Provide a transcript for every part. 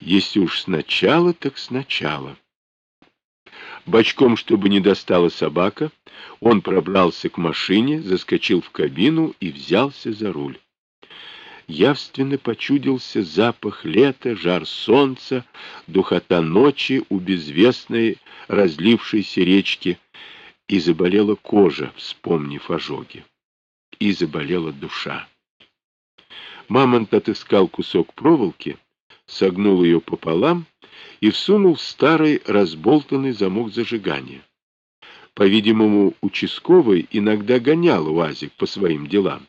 Если уж сначала, так сначала. Бочком, чтобы не достала собака, он пробрался к машине, заскочил в кабину и взялся за руль. Явственно почудился запах лета, жар солнца, духота ночи у безвестной разлившейся речки, и заболела кожа, вспомнив ожоги. И заболела душа. Мамонт отыскал кусок проволоки, согнул ее пополам и всунул в старый разболтанный замок зажигания. По-видимому, участковый иногда гонял УАЗик по своим делам.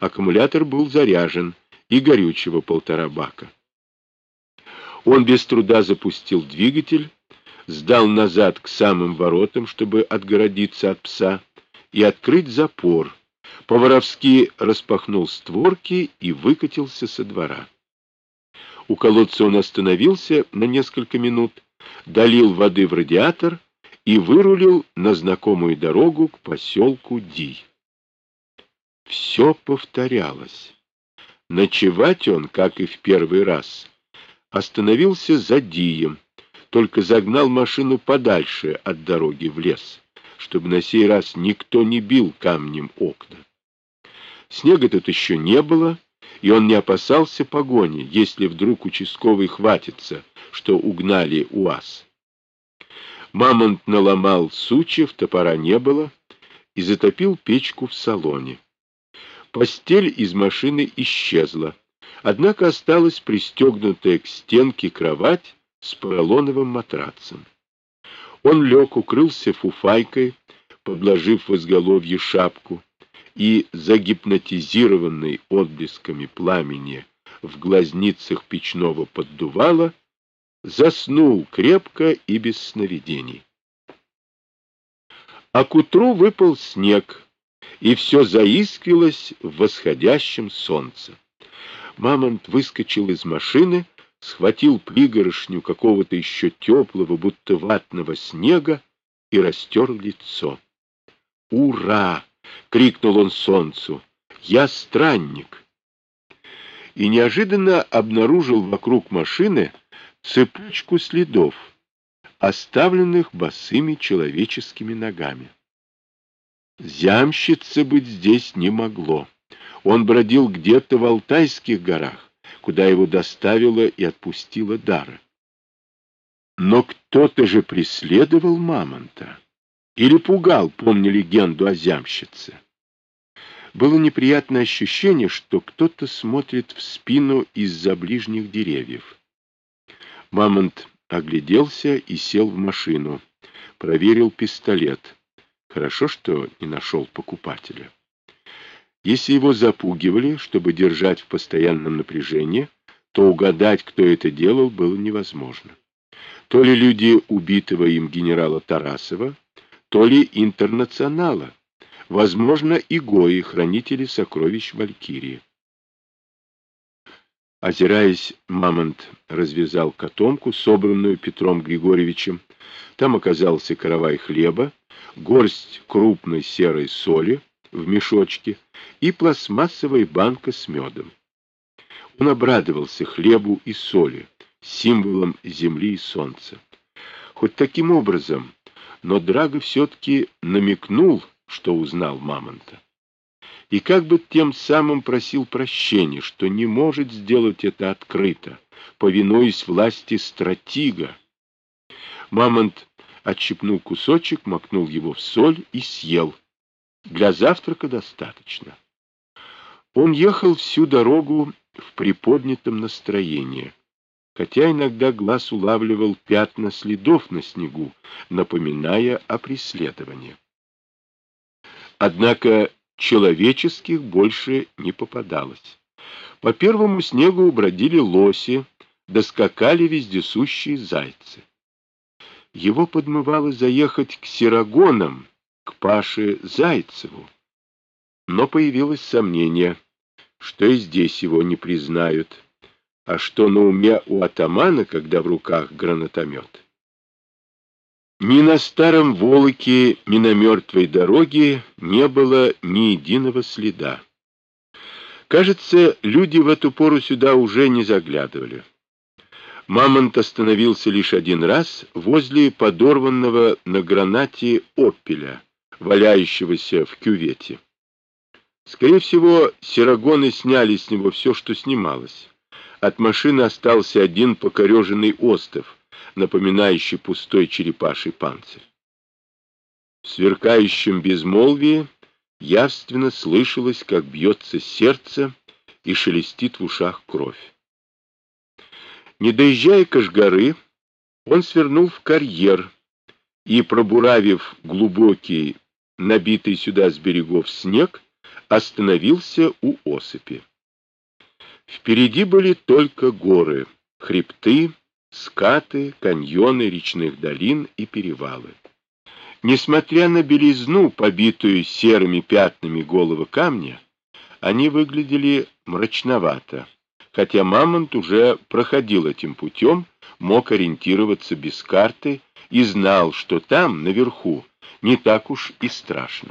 Аккумулятор был заряжен и горючего полтора бака. Он без труда запустил двигатель, сдал назад к самым воротам, чтобы отгородиться от пса, и открыть запор. По-воровски распахнул створки и выкатился со двора. У колодца он остановился на несколько минут, долил воды в радиатор и вырулил на знакомую дорогу к поселку Ди. Все повторялось. Ночевать он, как и в первый раз, остановился за Дием, только загнал машину подальше от дороги в лес, чтобы на сей раз никто не бил камнем окна. Снега тут еще не было, и он не опасался погони, если вдруг участковый хватится, что угнали УАЗ. Мамонт наломал сучьев, топора не было, и затопил печку в салоне. Постель из машины исчезла, однако осталась пристегнутая к стенке кровать с поролоновым матрацем. Он лег, укрылся фуфайкой, подложив в изголовье шапку, и, загипнотизированный отблесками пламени в глазницах печного поддувала, заснул крепко и без сновидений. А к утру выпал снег, и все заискрилось в восходящем солнце. Мамонт выскочил из машины, схватил пригорошню какого-то еще теплого, будто ватного снега и растер лицо. «Ура!» — крикнул он солнцу. «Я странник!» И неожиданно обнаружил вокруг машины цепочку следов, оставленных босыми человеческими ногами. Зямщица быть здесь не могло. Он бродил где-то в Алтайских горах, куда его доставила и отпустила Дара. Но кто-то же преследовал мамонта. Или пугал, помня легенду о зямщице. Было неприятное ощущение, что кто-то смотрит в спину из-за ближних деревьев. Мамонт огляделся и сел в машину. Проверил пистолет. Хорошо, что не нашел покупателя. Если его запугивали, чтобы держать в постоянном напряжении, то угадать, кто это делал, было невозможно. То ли люди убитого им генерала Тарасова, то ли интернационала, возможно, и Гои, хранители сокровищ Валькирии. Озираясь, Мамонт развязал котомку, собранную Петром Григорьевичем. Там оказался каравай хлеба, горсть крупной серой соли в мешочке и пластмассовая банка с медом. Он обрадовался хлебу и соли, символом земли и солнца. Хоть таким образом, но Драго все-таки намекнул, что узнал Мамонта и как бы тем самым просил прощения, что не может сделать это открыто, повинуясь власти стратега. Мамонт отщипнул кусочек, макнул его в соль и съел. Для завтрака достаточно. Он ехал всю дорогу в приподнятом настроении, хотя иногда глаз улавливал пятна следов на снегу, напоминая о преследовании. Однако человеческих больше не попадалось. По первому снегу бродили лоси, доскакали вездесущие зайцы. Его подмывало заехать к Сирогонам, к Паше Зайцеву. Но появилось сомнение, что и здесь его не признают, а что на уме у атамана, когда в руках гранатомет. Ни на старом Волоке, ни на мертвой дороге не было ни единого следа. Кажется, люди в эту пору сюда уже не заглядывали. Мамонт остановился лишь один раз возле подорванного на гранате опеля, валяющегося в кювете. Скорее всего, серогоны сняли с него все, что снималось. От машины остался один покореженный остов, напоминающий пустой черепаший панцирь. В сверкающем безмолвии явственно слышалось, как бьется сердце и шелестит в ушах кровь. Не доезжая Кашгары, он свернул в карьер и, пробуравив глубокий, набитый сюда с берегов снег, остановился у осыпи. Впереди были только горы, хребты, скаты, каньоны речных долин и перевалы. Несмотря на белизну, побитую серыми пятнами головы камня, они выглядели мрачновато, хотя Мамонт уже проходил этим путем, мог ориентироваться без карты и знал, что там, наверху, не так уж и страшно.